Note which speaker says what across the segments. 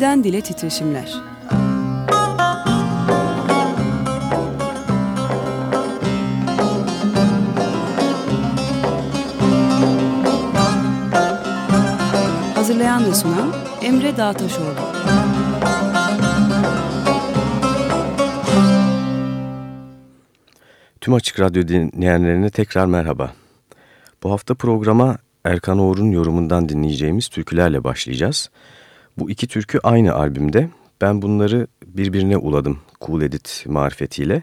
Speaker 1: Dilden Dile Titreşimler Hazırlayan ve sunan Emre Dağtaşoğlu
Speaker 2: Tüm Açık Radyo dinleyenlerine tekrar merhaba. Bu hafta programa Erkan Oğur'un yorumundan dinleyeceğimiz türkülerle başlayacağız. İki türkü aynı albümde. Ben bunları birbirine uladım Cool Edit marifetiyle.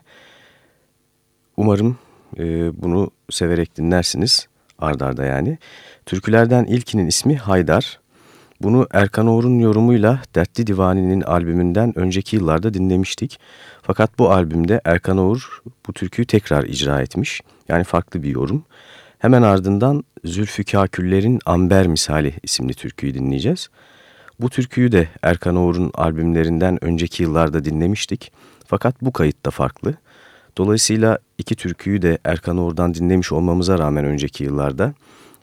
Speaker 2: Umarım e, bunu severek dinlersiniz ardarda yani. Türkülerden ilkinin ismi Haydar. Bunu Erkan Oğur'un yorumuyla Dertli Divani'nin albümünden önceki yıllarda dinlemiştik. Fakat bu albümde Erkan Oğur bu türküyü tekrar icra etmiş. Yani farklı bir yorum. Hemen ardından Zülfikaküller'in Amber Misali isimli türküyü dinleyeceğiz. Bu türküyü de Erkan Oğur'un albümlerinden önceki yıllarda dinlemiştik. Fakat bu kayıt da farklı. Dolayısıyla iki türküyü de Erkan Oğur'dan dinlemiş olmamıza rağmen önceki yıllarda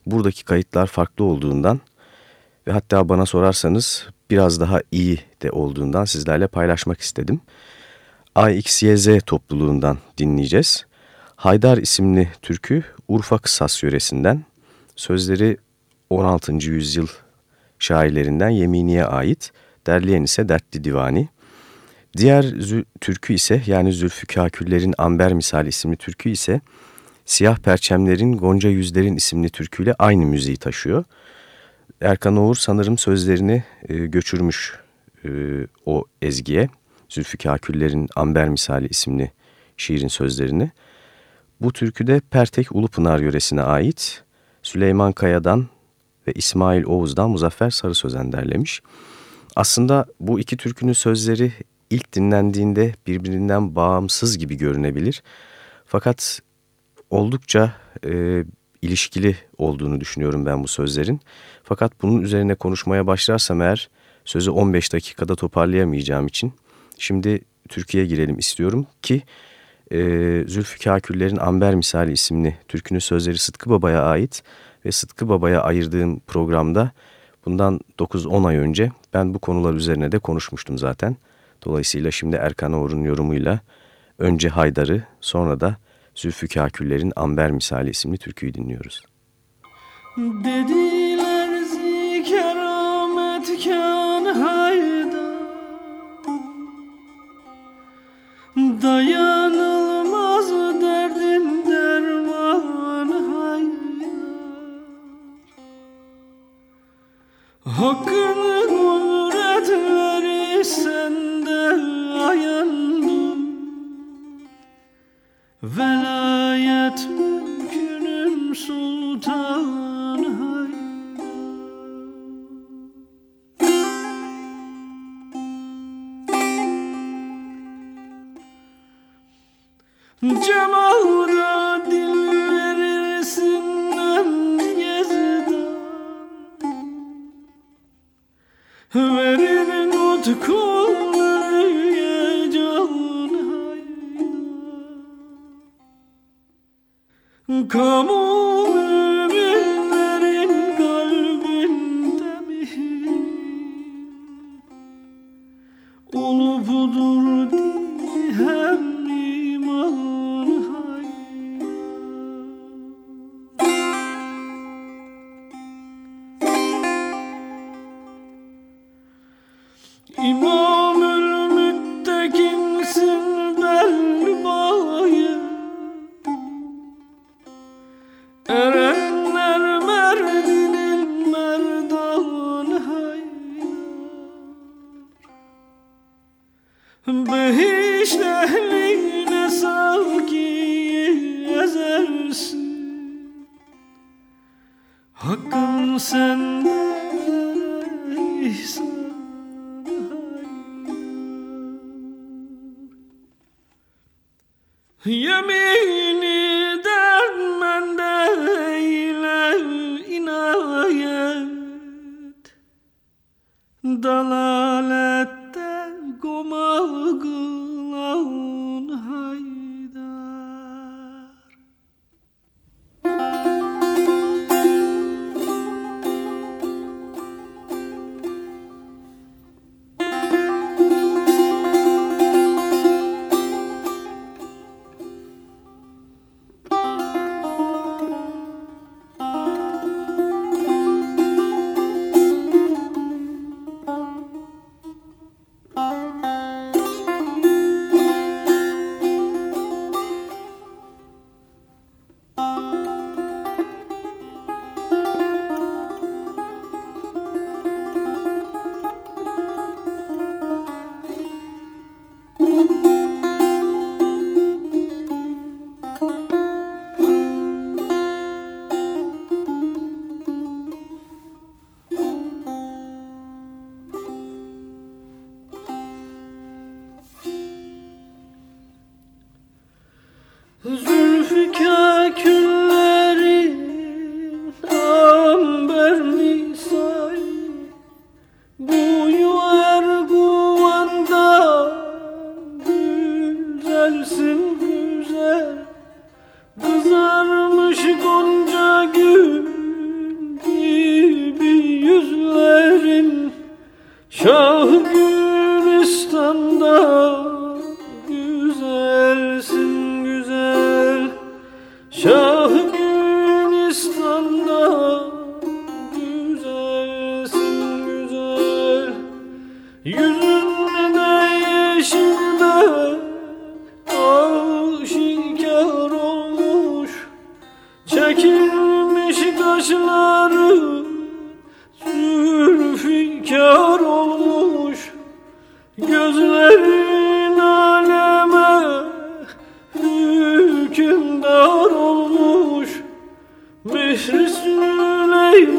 Speaker 2: buradaki kayıtlar farklı olduğundan ve hatta bana sorarsanız biraz daha iyi de olduğundan sizlerle paylaşmak istedim. AXYZ topluluğundan dinleyeceğiz. Haydar isimli türkü Urfa Kısas yöresinden, sözleri 16. yüzyıl şairlerinden Yemini'ye ait, derleyen ise Dertli Divani. Diğer türkü ise yani Zülfikaküller'in Amber Misali isimli türkü ise Siyah Perçemlerin Gonca Yüzlerin isimli türküyle aynı müziği taşıyor. Erkan Oğur sanırım sözlerini e, göçürmüş e, o ezgiye. Zülfikaküller'in Amber Misali isimli şiirin sözlerini. Bu türküde Pertek Ulupınar yöresine ait Süleyman Kaya'dan ve İsmail Oğuz'dan Muzaffer Sarı Sözen derlemiş. Aslında bu iki türkünün sözleri ilk dinlendiğinde birbirinden bağımsız gibi görünebilir. Fakat oldukça e, ilişkili olduğunu düşünüyorum ben bu sözlerin. Fakat bunun üzerine konuşmaya başlarsam eğer sözü 15 dakikada toparlayamayacağım için şimdi Türkiye'ye girelim istiyorum ki e, Zülfikaküller'in Amber Misali isimli türkünün sözleri Sıtkı Baba'ya ait ve Sıtkı Baba'ya ayırdığım programda bundan 9-10 ay önce ben bu konular üzerine de konuşmuştum zaten. Dolayısıyla şimdi Erkan Oğur'un yorumuyla önce Haydar'ı sonra da Zülfikaküller'in Amber Misali isimli türküyü dinliyoruz.
Speaker 3: Dediler zikerametken hayda Dayanılmaz Hakkını kudret verirsen de ayandım Velayet mümkünüm sultan hayda Cemalda 可梦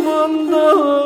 Speaker 3: Süleyman'da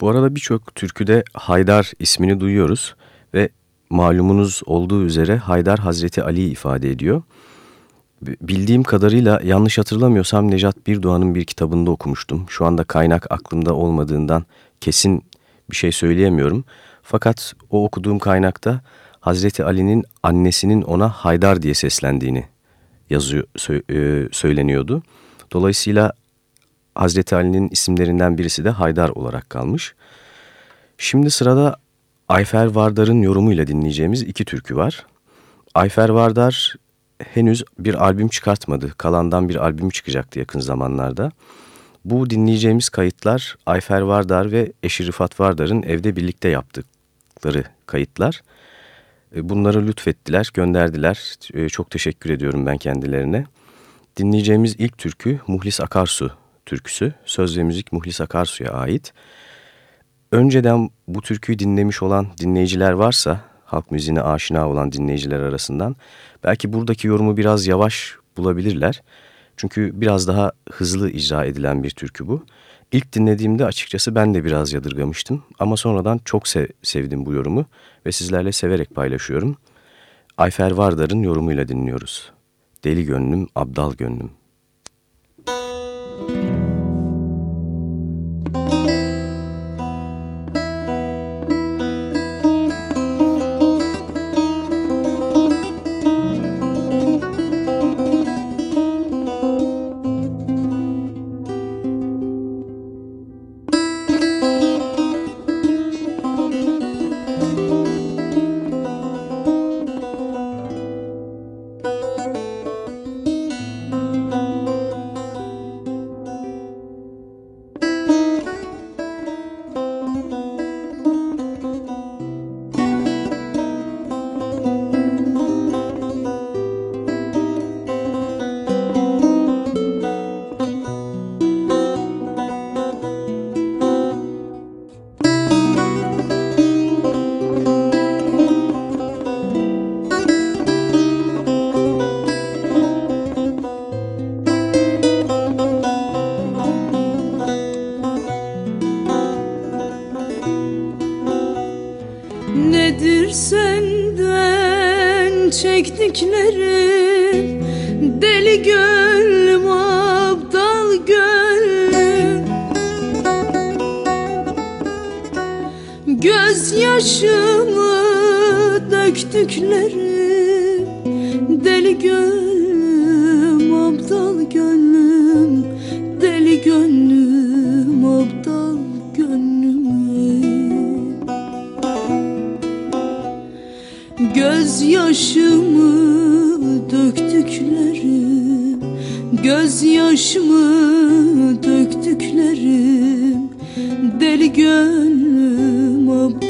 Speaker 2: Bu arada birçok türküde Haydar ismini duyuyoruz ve malumunuz olduğu üzere Haydar Hazreti Ali'yi ifade ediyor. Bildiğim kadarıyla yanlış hatırlamıyorsam Necat Birdoğan'ın bir kitabında okumuştum. Şu anda kaynak aklımda olmadığından kesin bir şey söyleyemiyorum. Fakat o okuduğum kaynakta Hazreti Ali'nin annesinin ona Haydar diye seslendiğini yazıyor, sö- e, söyleniyordu. Dolayısıyla Hazreti Ali'nin isimlerinden birisi de Haydar olarak kalmış. Şimdi sırada Ayfer Vardar'ın yorumuyla dinleyeceğimiz iki türkü var. Ayfer Vardar henüz bir albüm çıkartmadı. Kalandan bir albüm çıkacaktı yakın zamanlarda. Bu dinleyeceğimiz kayıtlar Ayfer Vardar ve eşi Rıfat Vardar'ın evde birlikte yaptıkları kayıtlar. E, Bunları lütfettiler, gönderdiler. E, Çok teşekkür ediyorum ben kendilerine. Dinleyeceğimiz ilk türkü Muhlis Akarsu türküsü. Söz ve müzik Muhlis Akarsu'ya ait. Önceden bu türküyü dinlemiş olan dinleyiciler varsa, halk müziğine aşina olan dinleyiciler arasından, belki buradaki yorumu biraz yavaş bulabilirler. Çünkü biraz daha hızlı icra edilen bir türkü bu. İlk dinlediğimde açıkçası ben de biraz yadırgamıştım ama sonradan çok sev sevdim bu yorumu ve sizlerle severek paylaşıyorum. Ayfer Vardar'ın yorumuyla dinliyoruz. Deli gönlüm, abdal gönlüm.
Speaker 4: Gönlüm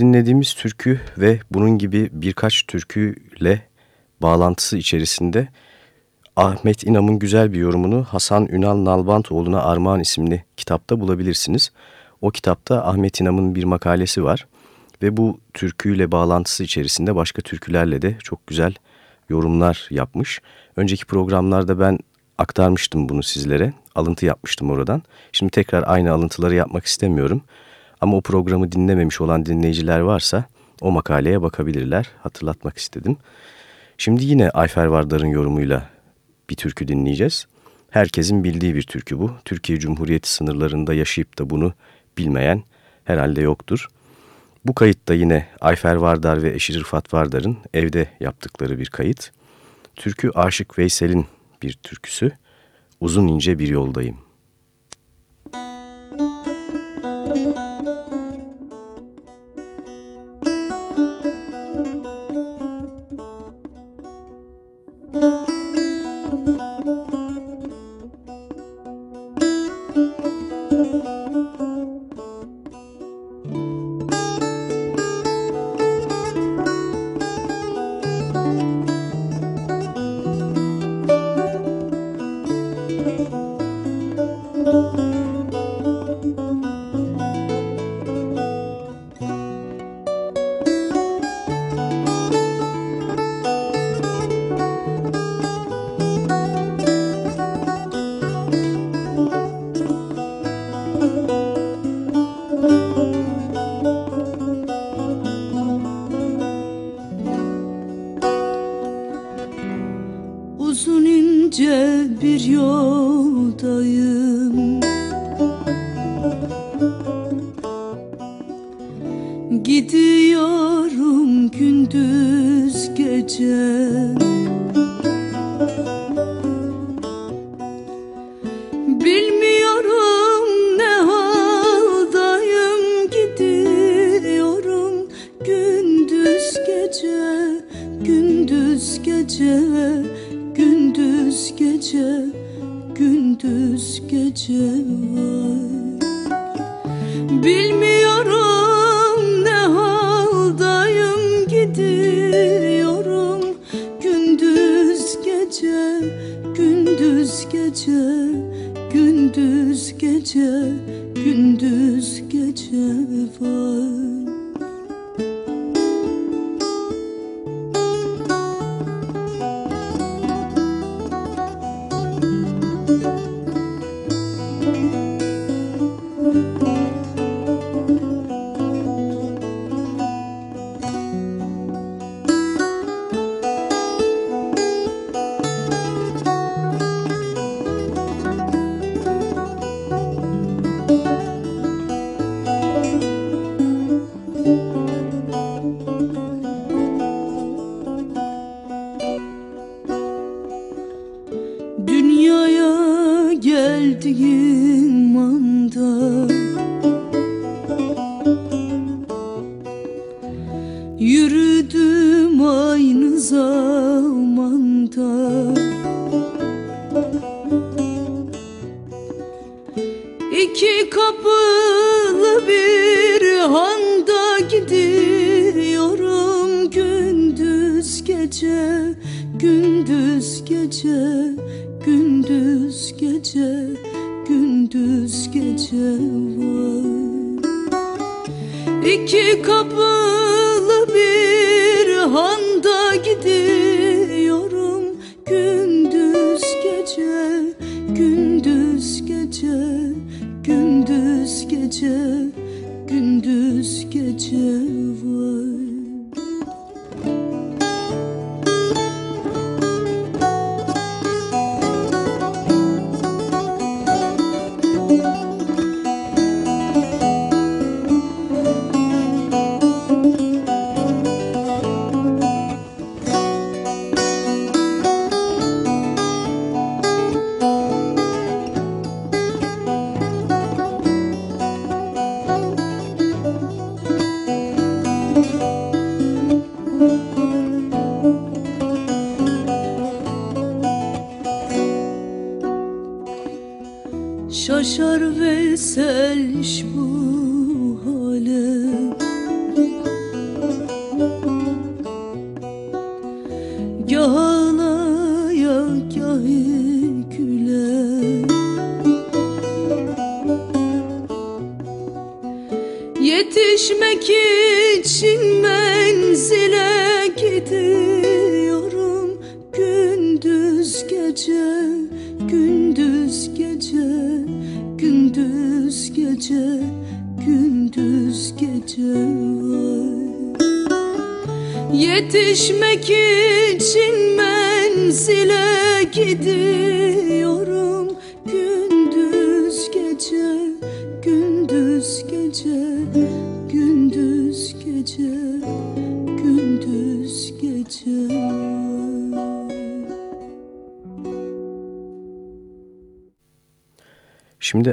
Speaker 2: dinlediğimiz türkü ve bunun gibi birkaç türküyle bağlantısı içerisinde Ahmet İnam'ın güzel bir yorumunu Hasan Ünal Nalbantoğlu'na Armağan isimli kitapta bulabilirsiniz. O kitapta Ahmet İnam'ın bir makalesi var ve bu türküyle bağlantısı içerisinde başka türkülerle de çok güzel yorumlar yapmış. Önceki programlarda ben aktarmıştım bunu sizlere, alıntı yapmıştım oradan. Şimdi tekrar aynı alıntıları yapmak istemiyorum. Ama o programı dinlememiş olan dinleyiciler varsa o makaleye bakabilirler. Hatırlatmak istedim. Şimdi yine Ayfer Vardar'ın yorumuyla bir türkü dinleyeceğiz. Herkesin bildiği bir türkü bu. Türkiye Cumhuriyeti sınırlarında yaşayıp da bunu bilmeyen herhalde yoktur. Bu kayıt da yine Ayfer Vardar ve eşi Rıfat Vardar'ın evde yaptıkları bir kayıt. Türkü Aşık Veysel'in bir türküsü. Uzun ince bir yoldayım.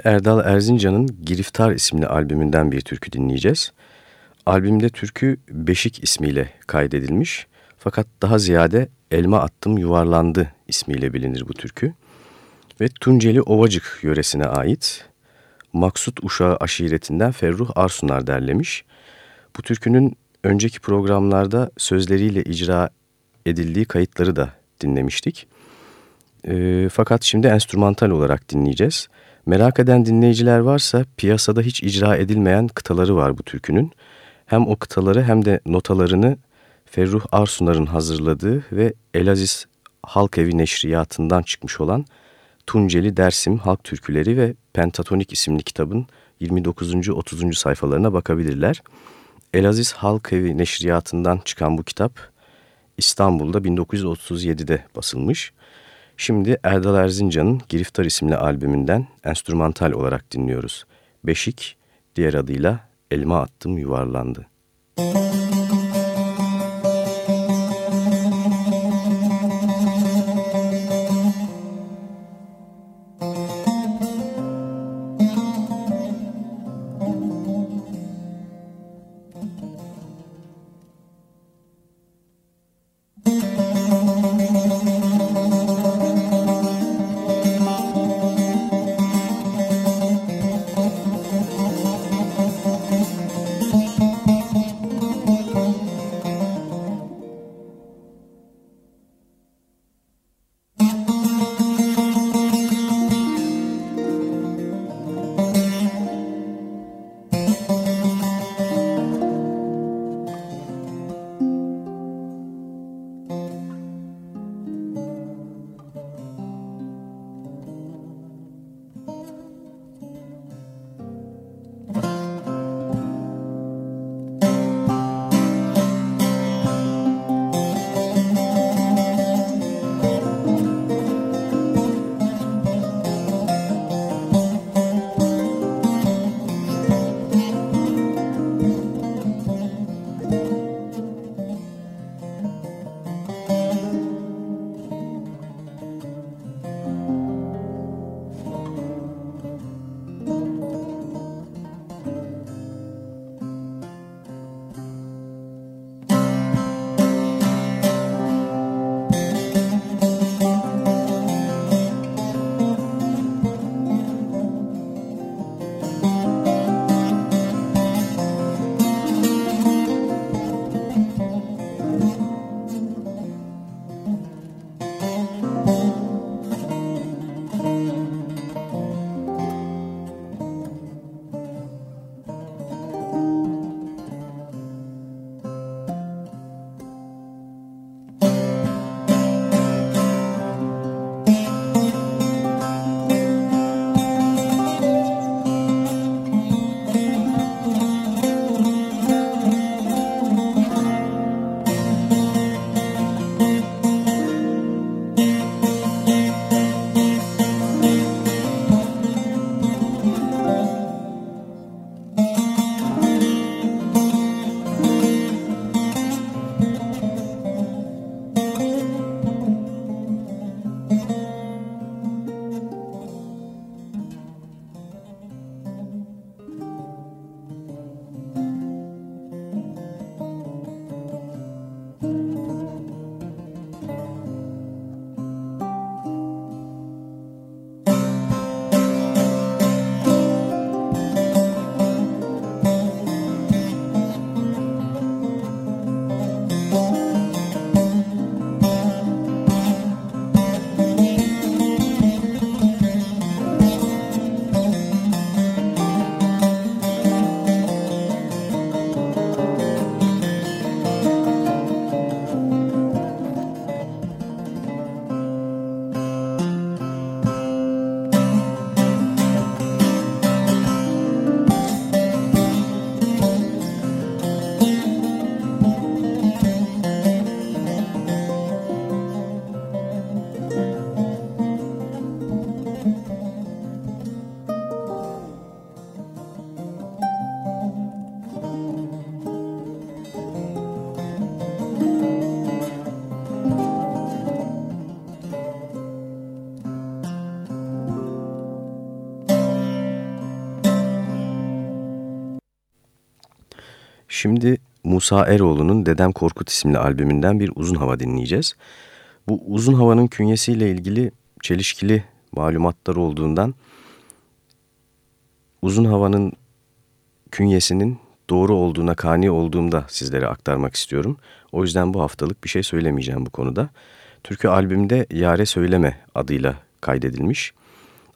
Speaker 2: Erdal Erzincan'ın Giriftar isimli albümünden bir türkü dinleyeceğiz. Albümde türkü Beşik ismiyle kaydedilmiş fakat daha ziyade Elma Attım Yuvarlandı ismiyle bilinir bu türkü. Ve Tunceli Ovacık yöresine ait Maksut Uşağı aşiretinden Ferruh Arsunar derlemiş. Bu türkünün önceki programlarda sözleriyle icra edildiği kayıtları da dinlemiştik. E, fakat şimdi enstrümantal olarak dinleyeceğiz. Merak eden dinleyiciler varsa piyasada hiç icra edilmeyen kıtaları var bu türkünün. Hem o kıtaları hem de notalarını Ferruh Arsunar'ın hazırladığı ve Elaziz Halk Evi Neşriyatı'ndan çıkmış olan Tunceli Dersim Halk Türküleri ve Pentatonik isimli kitabın 29. 30. sayfalarına bakabilirler. Elaziz Halk Evi Neşriyatı'ndan çıkan bu kitap İstanbul'da 1937'de basılmış. Şimdi Erdal Erzincan'ın Giriftar isimli albümünden enstrümantal olarak dinliyoruz. Beşik, diğer adıyla Elma Attım Yuvarlandı. Müzik Şimdi Musa Eroğlu'nun Dedem Korkut isimli albümünden bir uzun hava dinleyeceğiz. Bu uzun havanın künyesiyle ilgili çelişkili malumatlar olduğundan uzun havanın künyesinin doğru olduğuna kani olduğumda sizlere aktarmak istiyorum. O yüzden bu haftalık bir şey söylemeyeceğim bu konuda. Türkü albümde Yare Söyleme adıyla kaydedilmiş.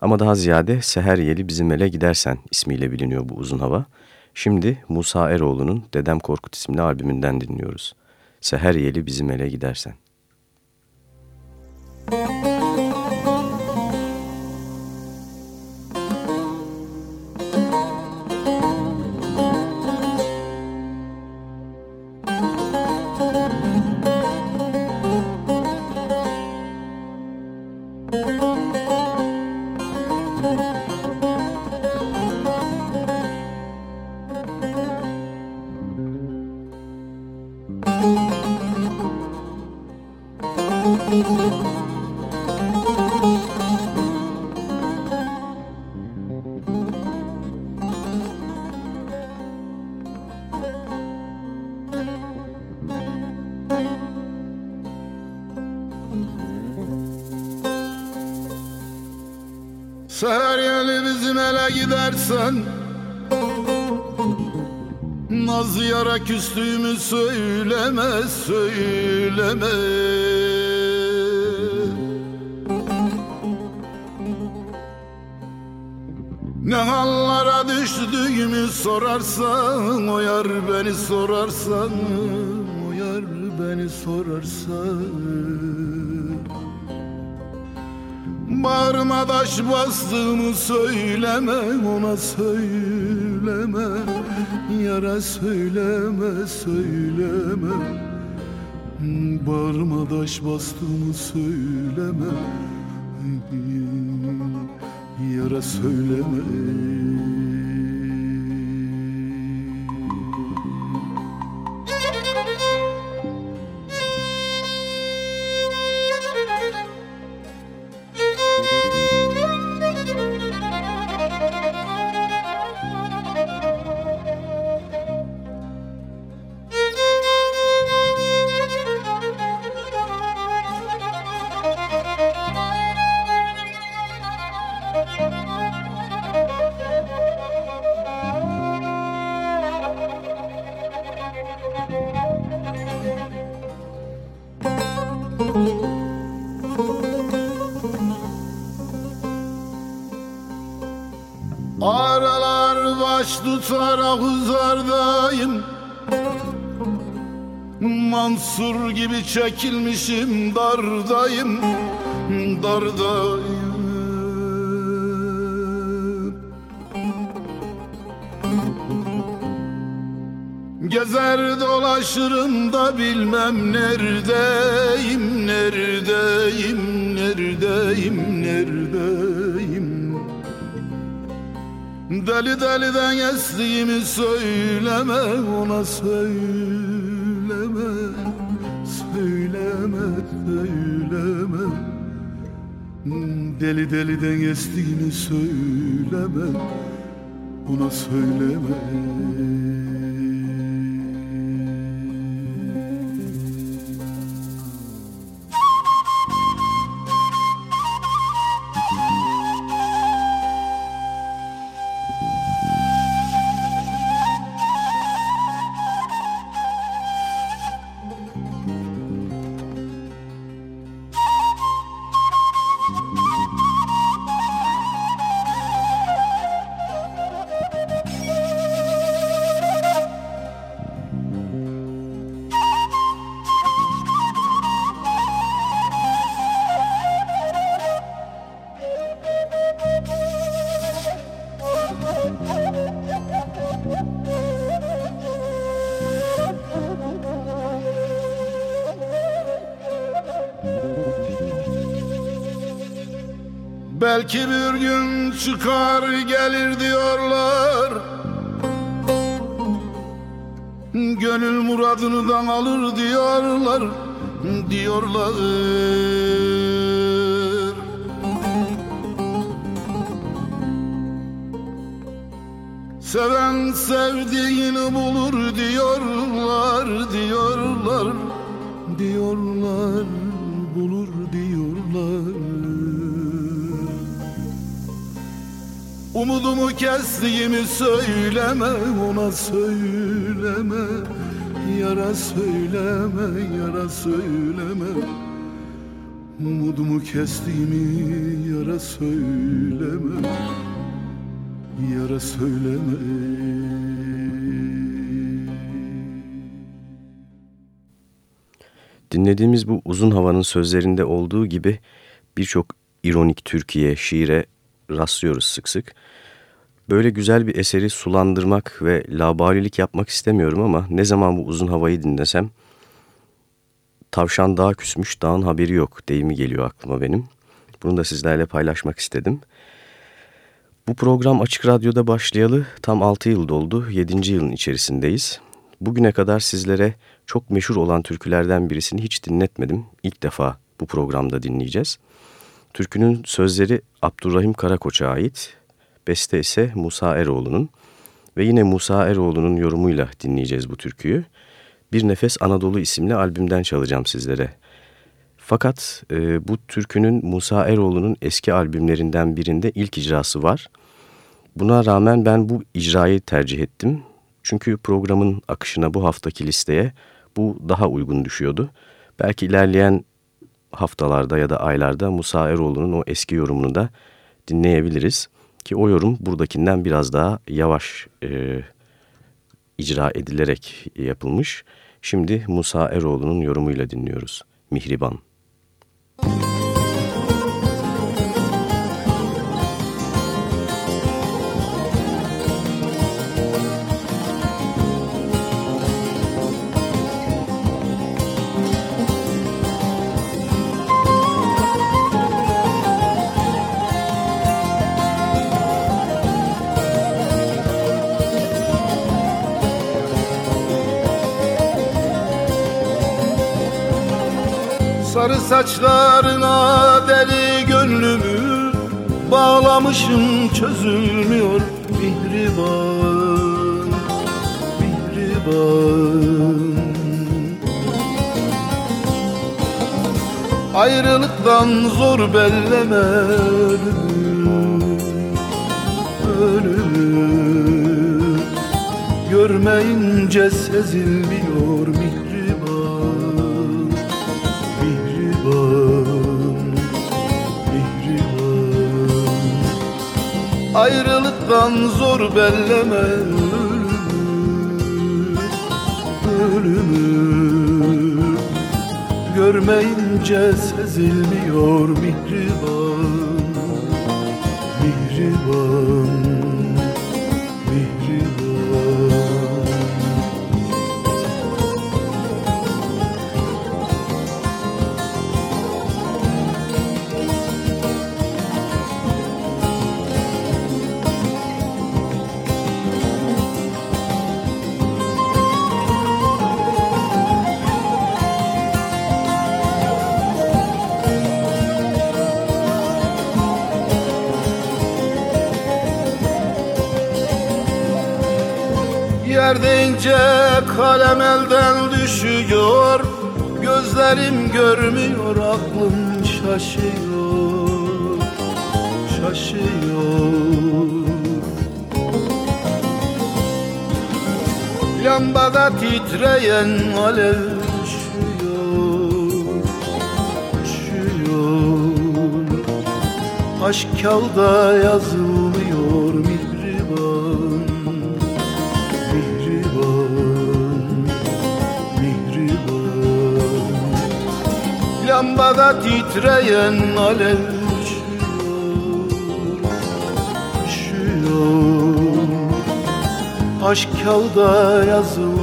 Speaker 2: Ama daha ziyade Seher Yeli Bizim Ele Gidersen ismiyle biliniyor bu uzun hava. Şimdi Musa Eroğlu'nun Dedem Korkut isimli albümünden dinliyoruz. Seher Yeli Bizim Ele Gidersen. Müzik
Speaker 5: gidersen Naz yara küstüğümü söyleme söyleme. Ne hallara düştüğümü sorarsan O yar beni sorarsan O yar beni sorarsan Bağrıma taş bastığımı söyleme ona söyleme. Yara söyleme söyleme. Bağrıma taş bastığımı söyleme. Yara söyleme baş tutarak uzardayım. Mansur gibi çekilmişim dardayım. Dardayım. Gezer dolaşırım da bilmem Neredeyim, neredeyim, neredeyim Deli deliden estiğimi söyleme ona söyleme Söyleme söyleme. Deli deliden estiğini söyleme Ona söyleme Belki bir gün çıkar gelir diyorlar. Gönül muradını alır diyorlar Diyorlar. Seven sevdiğini bulur diyorlar Diyorlar Diyorlar Umudumu kestiğimi söyleme ona söyleme Yara söyleme yara söyleme. Umudumu kestiğimi yara söyleme Yara söyleme.
Speaker 2: Dinlediğimiz bu uzun havanın sözlerinde olduğu gibi birçok ironik Türkiye, şiire rastlıyoruz sık sık. Böyle güzel bir eseri sulandırmak ve labalilik yapmak istemiyorum ama ne zaman bu uzun havayı dinlesem tavşan dağa küsmüş dağın haberi yok deyimi geliyor aklıma benim. Bunu da sizlerle paylaşmak istedim. Bu program Açık Radyo'da başlayalı tam 6 yıl doldu. 7. yılın içerisindeyiz. Bugüne kadar sizlere çok meşhur olan türkülerden birisini hiç dinletmedim. İlk defa bu programda dinleyeceğiz. Türkünün sözleri Abdurrahim Karakoç'a ait, beste ise Musa Eroğlu'nun ve yine Musa Eroğlu'nun yorumuyla dinleyeceğiz bu türküyü. Bir Nefes Anadolu isimli albümden çalacağım sizlere. Fakat e, bu türkünün Musa Eroğlu'nun eski albümlerinden birinde ilk icrası var. Buna rağmen ben bu icrayı tercih ettim. Çünkü programın akışına bu haftaki listeye bu daha uygun düşüyordu. Belki ilerleyen haftalarda ya da aylarda Musa Eroğlu'nun o eski yorumunu da dinleyebiliriz. Ki o yorum buradakinden biraz daha yavaş e, icra edilerek yapılmış. Şimdi Musa Eroğlu'nun yorumuyla dinliyoruz. Mihriban.
Speaker 5: Sarı saçlarına deli gönlümü Bağlamışım çözülmüyor mihriban Mihriban Ayrılıktan zor belleme ölümü Ölümü Görmeyince sezilmiyor mihriban Ayrılıktan zor belleme ölümü. Görmeyince sezilmiyor mihriban kalem elden düşüyor Gözlerim görmüyor aklım şaşıyor Şaşıyor. Lambada titreyen alev düşüyor Düşüyor. Aşk kağıda yazılmıyor Lambada titreyen alev üşüyor Aşk kağıda yazılmıyor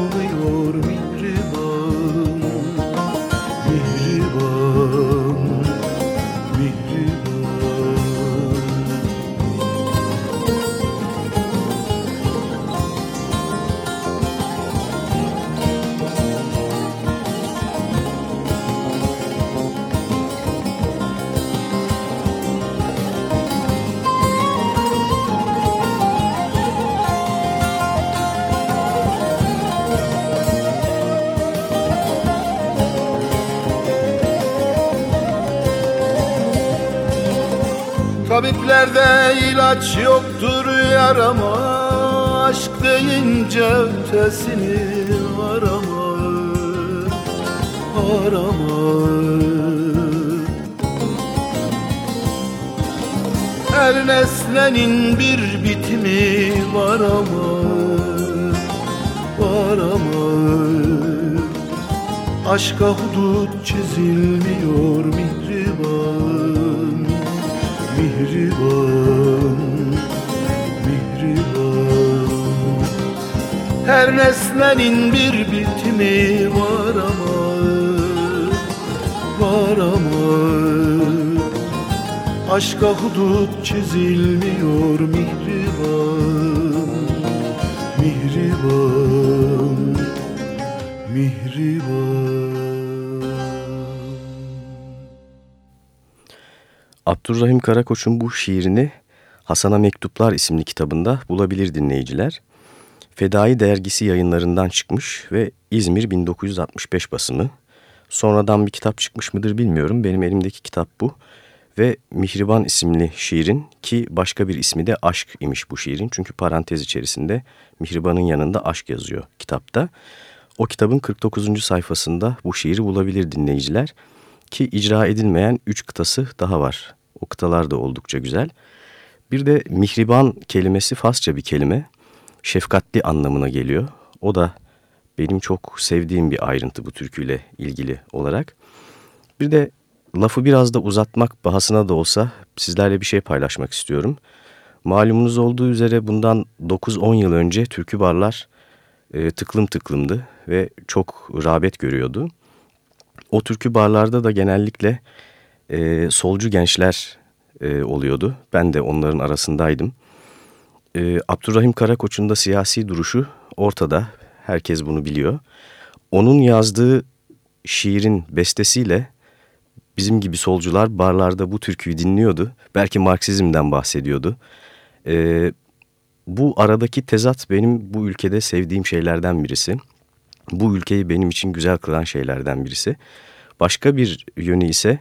Speaker 5: Tabiplerde ilaç yoktur yarama Aşk deyince ötesini arama Arama. Her nesnenin bir bitimi var ama Var ama. Aşka hudut çizilmiyor mihriban Her nesnenin bir bitimi var ama Var ama Aşka hudut çizilmiyor mihriban Mihriban Mihriban
Speaker 2: Abdurrahim Karakoç'un bu şiirini Hasan'a Mektuplar isimli kitabında bulabilir dinleyiciler. Fedai dergisi yayınlarından çıkmış ve İzmir 1965 basımı. Sonradan bir kitap çıkmış mıdır bilmiyorum. Benim elimdeki kitap bu. Ve Mihriban isimli şiirin ki başka bir ismi de aşk imiş bu şiirin. Çünkü parantez içerisinde Mihriban'ın yanında aşk yazıyor kitapta. O kitabın 49. sayfasında bu şiiri bulabilir dinleyiciler. Ki icra edilmeyen 3 kıtası daha var. O kıtalar da oldukça güzel. Bir de mihriban kelimesi Farsça bir kelime. Şefkatli anlamına geliyor. O da benim çok sevdiğim bir ayrıntı bu türküyle ilgili olarak. Bir de lafı biraz da uzatmak bahasına da olsa sizlerle bir şey paylaşmak istiyorum. Malumunuz olduğu üzere bundan 9-10 yıl önce türkü barlar e, tıklım tıklımdı ve çok rağbet görüyordu. O türkü barlarda da genellikle e, solcu gençler e, oluyordu. Ben de onların arasındaydım. E, Abdurrahim Karakoç'un da siyasi duruşu ortada. Herkes bunu biliyor. Onun yazdığı şiirin bestesiyle bizim gibi solcular barlarda bu türküyü dinliyordu. Belki Marksizm'den bahsediyordu. E, bu aradaki tezat benim bu ülkede sevdiğim şeylerden birisi. Bu ülkeyi benim için güzel kılan şeylerden birisi. Başka bir yönü ise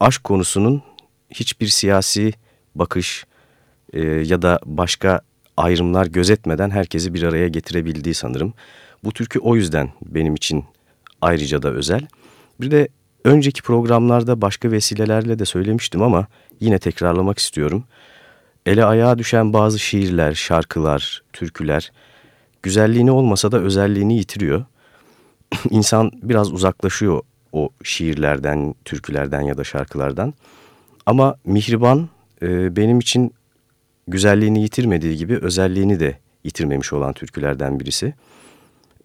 Speaker 2: aşk konusunun hiçbir siyasi bakış e, ya da başka ayrımlar gözetmeden herkesi bir araya getirebildiği sanırım. Bu türkü o yüzden benim için ayrıca da özel. Bir de önceki programlarda başka vesilelerle de söylemiştim ama yine tekrarlamak istiyorum. Ele ayağa düşen bazı şiirler, şarkılar, türküler güzelliğini olmasa da özelliğini yitiriyor. İnsan biraz uzaklaşıyor o şiirlerden, türkülerden ya da şarkılardan. Ama Mihriban e, benim için güzelliğini yitirmediği gibi özelliğini de yitirmemiş olan türkülerden birisi.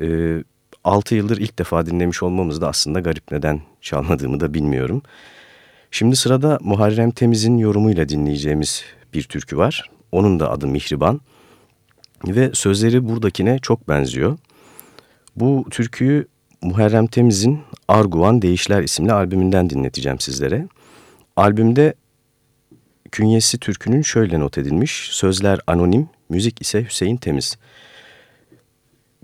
Speaker 2: E, 6 yıldır ilk defa dinlemiş olmamız da aslında garip neden çalmadığımı da bilmiyorum. Şimdi sırada Muharrem Temiz'in yorumuyla dinleyeceğimiz bir türkü var. Onun da adı Mihriban ve sözleri buradakine çok benziyor. Bu türküyü Muharrem Temiz'in Arguvan Değişler isimli albümünden dinleteceğim sizlere. Albümde künyesi türkünün şöyle not edilmiş. Sözler anonim, müzik ise Hüseyin Temiz.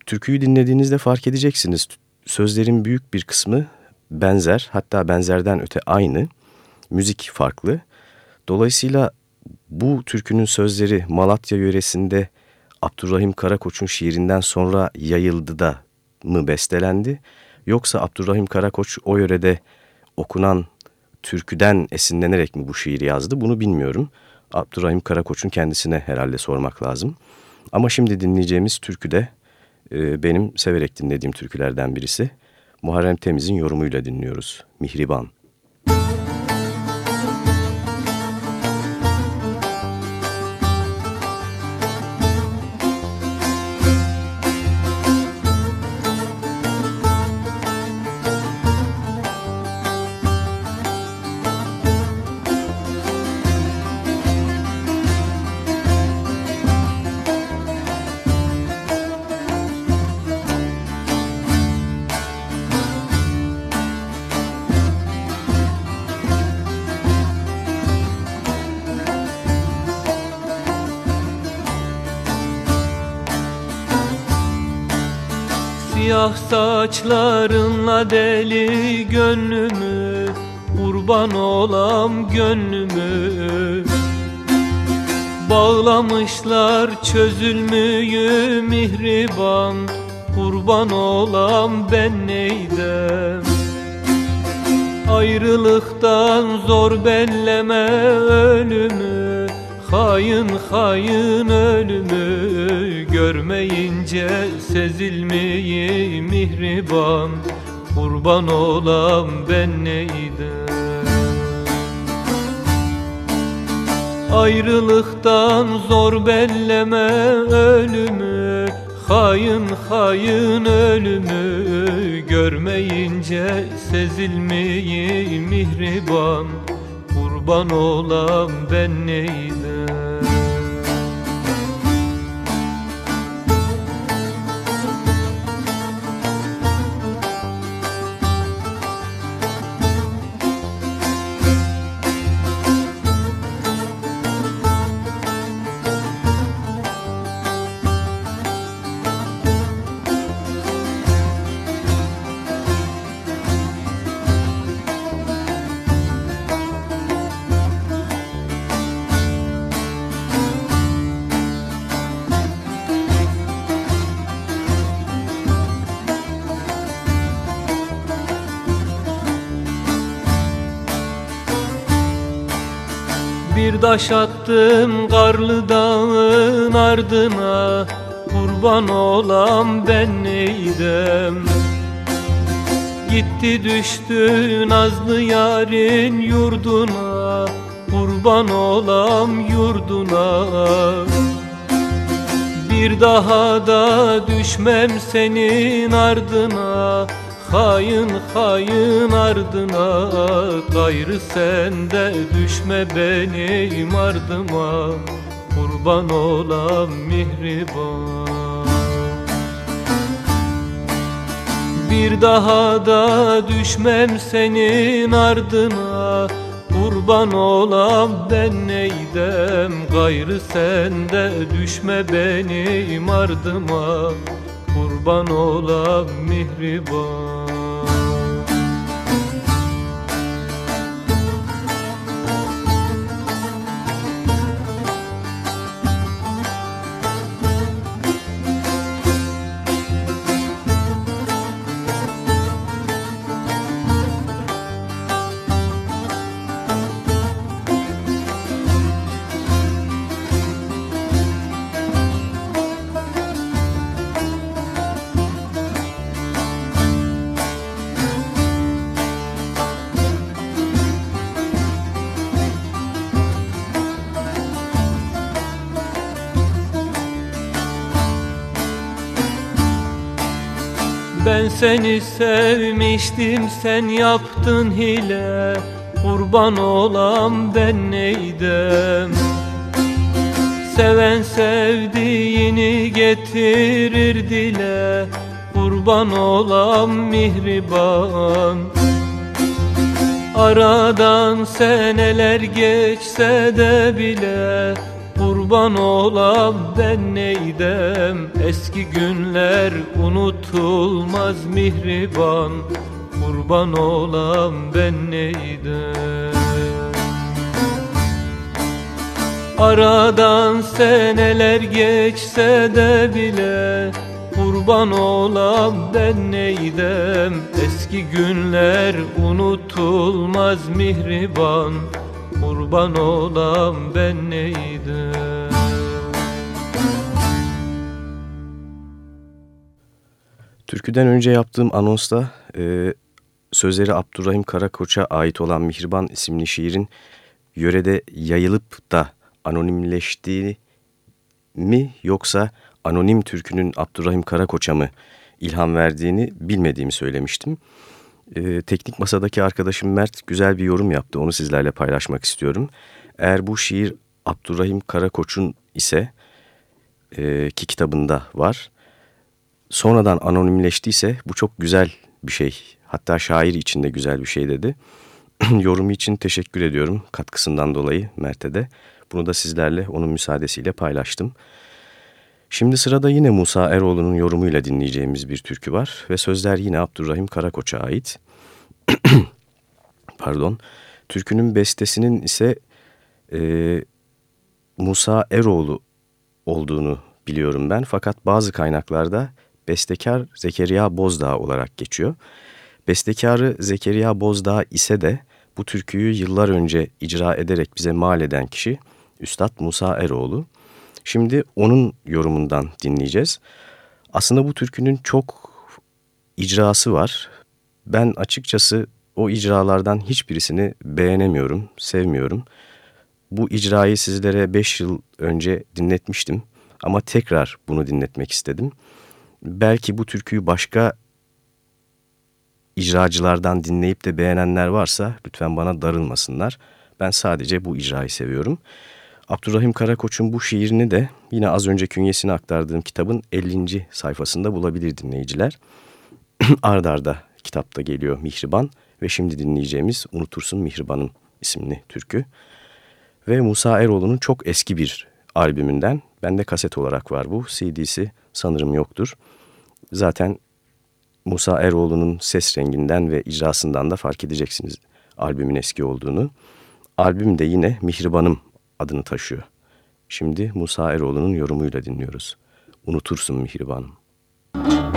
Speaker 2: Türküyü dinlediğinizde fark edeceksiniz. Sözlerin büyük bir kısmı benzer, hatta benzerden öte aynı. Müzik farklı. Dolayısıyla bu türkünün sözleri Malatya yöresinde Abdurrahim Karakoç'un şiirinden sonra yayıldı da mı bestelendi? Yoksa Abdurrahim Karakoç o yörede okunan türküden esinlenerek mi bu şiiri yazdı bunu bilmiyorum. Abdurrahim Karakoç'un kendisine herhalde sormak lazım. Ama şimdi dinleyeceğimiz türkü de e, benim severek dinlediğim türkülerden birisi. Muharrem Temiz'in yorumuyla dinliyoruz. Mihriban.
Speaker 6: Saçlarınla deli gönlümü Kurban olam gönlümü. Bağlamışlar çözülmüyü mihriban Kurban olam ben neydem? Ayrılıktan zor belleme ölümü Hain hain ölümü görmeyince sezilmeyi mihriban Kurban olam ben neydim? Ayrılıktan zor belleme ölümü Hain hain ölümü görmeyince sezilmeyi mihriban Kurban olam ben neydim taş attım karlı dağın ardına. Kurban olam ben neydem Gitti düştü nazlı yarın yurduna. Kurban olam yurduna. Bir daha da düşmem senin ardına Hain hain ardına Gayrı sende düşme benim ardıma. Kurban olam mihriban. Bir daha da düşmem senin ardına. Kurban olam ben neydem? Gayrı sende düşme benim ardıma. Kurban olam mihriban seni sevmiştim sen yaptın hile. Kurban olam ben neydem Seven sevdiğini getirir dile. Kurban olam mihriban. Aradan seneler geçse de bile Kurban olam ben neydem? Eski günler unutulmaz mihriban. Kurban olam ben neydem? Aradan seneler geçse de bile Kurban olam ben neydem? Eski günler unutulmaz mihriban. Kurban olam ben neydim
Speaker 2: Türküden önce yaptığım anonsta e, sözleri Abdurrahim Karakoç'a ait olan Mihriban isimli şiirin yörede yayılıp da anonimleştiği mi yoksa anonim türkünün Abdurrahim Karakoç'a mı ilham verdiğini bilmediğimi söylemiştim. Ee, teknik masadaki arkadaşım Mert güzel bir yorum yaptı. Onu sizlerle paylaşmak istiyorum. Eğer bu şiir Abdurrahim Karakoç'un ise e, ki kitabında var. Sonradan anonimleştiyse bu çok güzel bir şey. Hatta şair için de güzel bir şey dedi. Yorumu için teşekkür ediyorum katkısından dolayı Mert'e de. Bunu da sizlerle onun müsaadesiyle paylaştım. Şimdi sırada yine Musa Eroğlu'nun yorumuyla dinleyeceğimiz bir türkü var ve sözler yine Abdurrahim Karakoç'a ait. Pardon. Türkünün bestesinin ise e, Musa Eroğlu olduğunu biliyorum ben. Fakat bazı kaynaklarda bestekar Zekeriya Bozdağ olarak geçiyor. Bestekarı Zekeriya Bozdağ ise de bu türküyü yıllar önce icra ederek bize mal eden kişi Üstad Musa Eroğlu. Şimdi onun yorumundan dinleyeceğiz. Aslında bu türkünün çok icrası var. Ben açıkçası o icralardan hiçbirisini beğenemiyorum, sevmiyorum. Bu icrayı sizlere 5 yıl önce dinletmiştim ama tekrar bunu dinletmek istedim. Belki bu türküyü başka icracılardan dinleyip de beğenenler varsa lütfen bana darılmasınlar. Ben sadece bu icrayı seviyorum. Abdurrahim Karakoç'un bu şiirini de yine az önce künyesini aktardığım kitabın 50. sayfasında bulabilir dinleyiciler. Ardarda kitapta geliyor Mihriban ve şimdi dinleyeceğimiz Unutursun Mihriban'ım isimli türkü. Ve Musa Eroğlu'nun çok eski bir albümünden. Bende kaset olarak var bu. CD'si sanırım yoktur. Zaten Musa Eroğlu'nun ses renginden ve icrasından da fark edeceksiniz albümün eski olduğunu. Albüm de yine Mihriban'ım adını taşıyor. Şimdi Musa Eroğlu'nun yorumuyla dinliyoruz. Unutursun Mihriban'ım.
Speaker 3: unutursun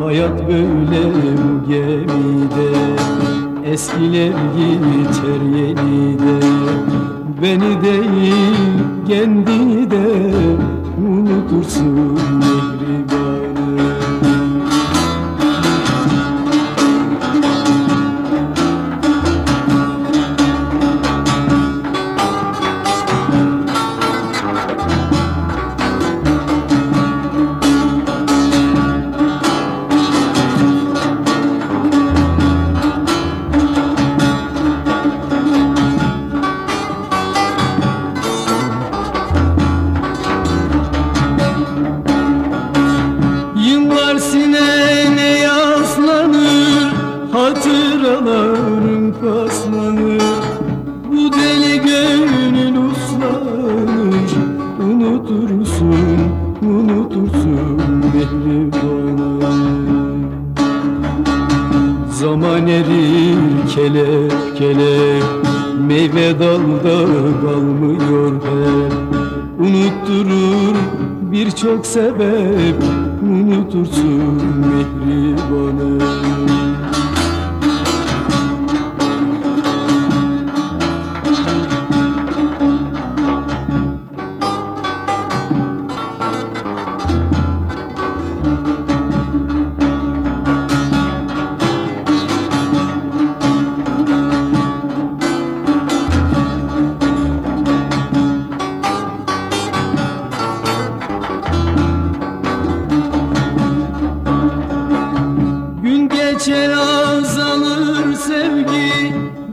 Speaker 3: Hayat böyle gemide Eskiler geçer yenide. Beni değil kendi de Unutursun mehribanı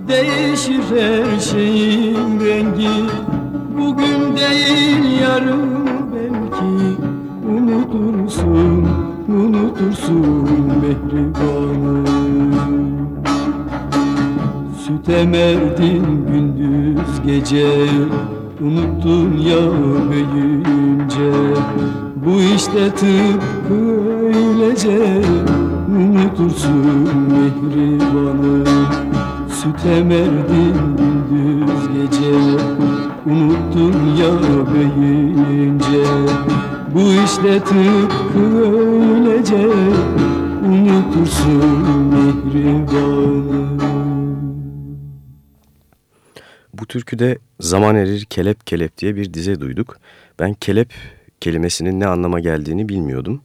Speaker 3: Değişir her şeyin rengi. Bugün değil yarın belki. Unutursun, unutursun mehribanı Süt emerdin gündüz gece. Unuttun ya büyüyünce Bu işte tıpkı öylece. Unutursun mehribanı Süt emerdin gündüz gece Unuttun ya büyüyünce Bu işte tıpkı öylece Unutursun mehribanı
Speaker 2: Bu türküde zaman erir kelep kelep diye bir dize duyduk. Ben kelep kelimesinin ne anlama geldiğini bilmiyordum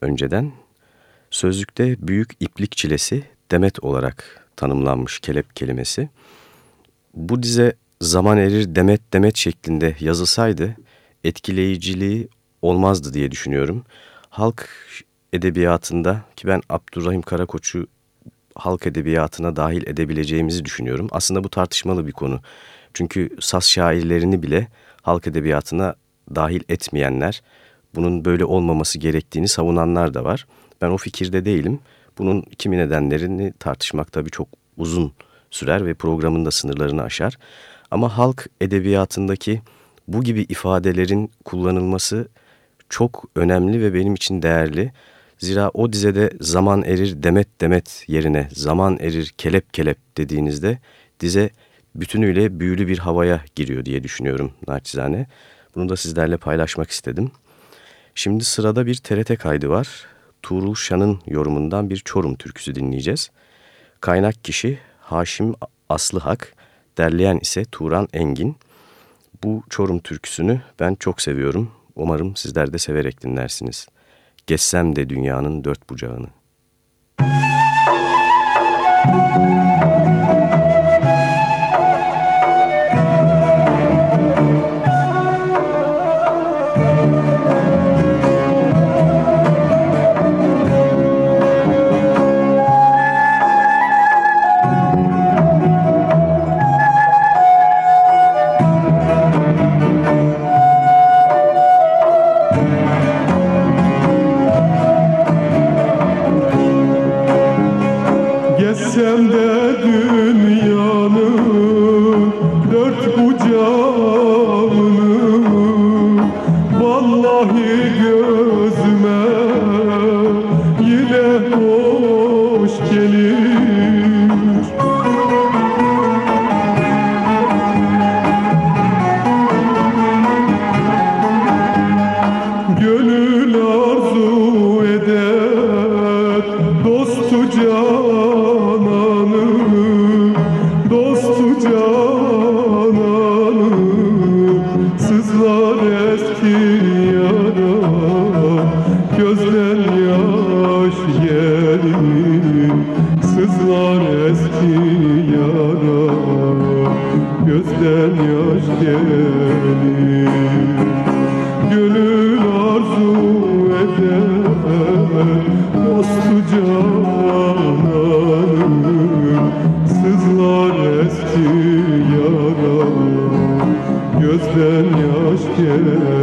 Speaker 2: önceden. Sözlükte büyük iplik çilesi demet olarak tanımlanmış kelep kelimesi. Bu dize zaman erir demet demet şeklinde yazılsaydı etkileyiciliği olmazdı diye düşünüyorum. Halk edebiyatında ki ben Abdurrahim Karakoç'u halk edebiyatına dahil edebileceğimizi düşünüyorum. Aslında bu tartışmalı bir konu. Çünkü saz şairlerini bile halk edebiyatına dahil etmeyenler, bunun böyle olmaması gerektiğini savunanlar da var. Ben o fikirde değilim. Bunun kimi nedenlerini tartışmak tabii çok uzun sürer ve programın da sınırlarını aşar. Ama halk edebiyatındaki bu gibi ifadelerin kullanılması çok önemli ve benim için değerli. Zira o dizede zaman erir demet demet yerine zaman erir kelep kelep dediğinizde dize bütünüyle büyülü bir havaya giriyor diye düşünüyorum naçizane. Bunu da sizlerle paylaşmak istedim. Şimdi sırada bir TRT kaydı var. Tuğrul Şan'ın yorumundan bir Çorum türküsü dinleyeceğiz. Kaynak kişi Haşim Aslıhak, derleyen ise Turan Engin. Bu Çorum türküsünü ben çok seviyorum. Umarım sizler de severek dinlersiniz. Geçsem de dünyanın dört bucağını.
Speaker 7: Geçsem yeah.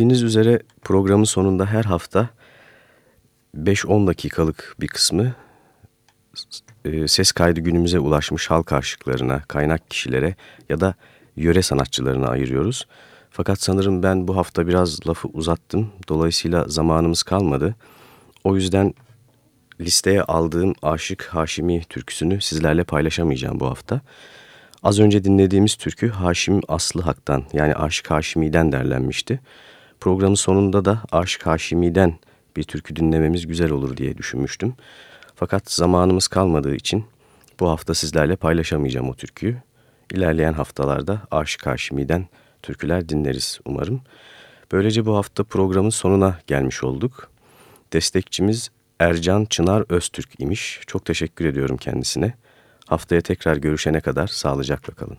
Speaker 2: Bildiğiniz üzere programın sonunda her hafta 5-10 dakikalık bir kısmı e, ses kaydı günümüze ulaşmış halk aşıklarına, kaynak kişilere ya da yöre sanatçılarına ayırıyoruz. Fakat sanırım ben bu hafta biraz lafı uzattım. Dolayısıyla zamanımız kalmadı. O yüzden listeye aldığım Aşık Haşimi türküsünü sizlerle paylaşamayacağım bu hafta. Az önce dinlediğimiz türkü Haşim Aslı Hak'tan yani Aşık Haşimi'den derlenmişti. Programın sonunda da Aşık Haşimi'den bir türkü dinlememiz güzel olur diye düşünmüştüm. Fakat zamanımız kalmadığı için bu hafta sizlerle paylaşamayacağım o türküyü. İlerleyen haftalarda Aşık Haşimi'den türküler dinleriz umarım. Böylece bu hafta programın sonuna gelmiş olduk. Destekçimiz Ercan Çınar Öztürk imiş. Çok teşekkür ediyorum kendisine. Haftaya tekrar görüşene kadar sağlıcakla kalın.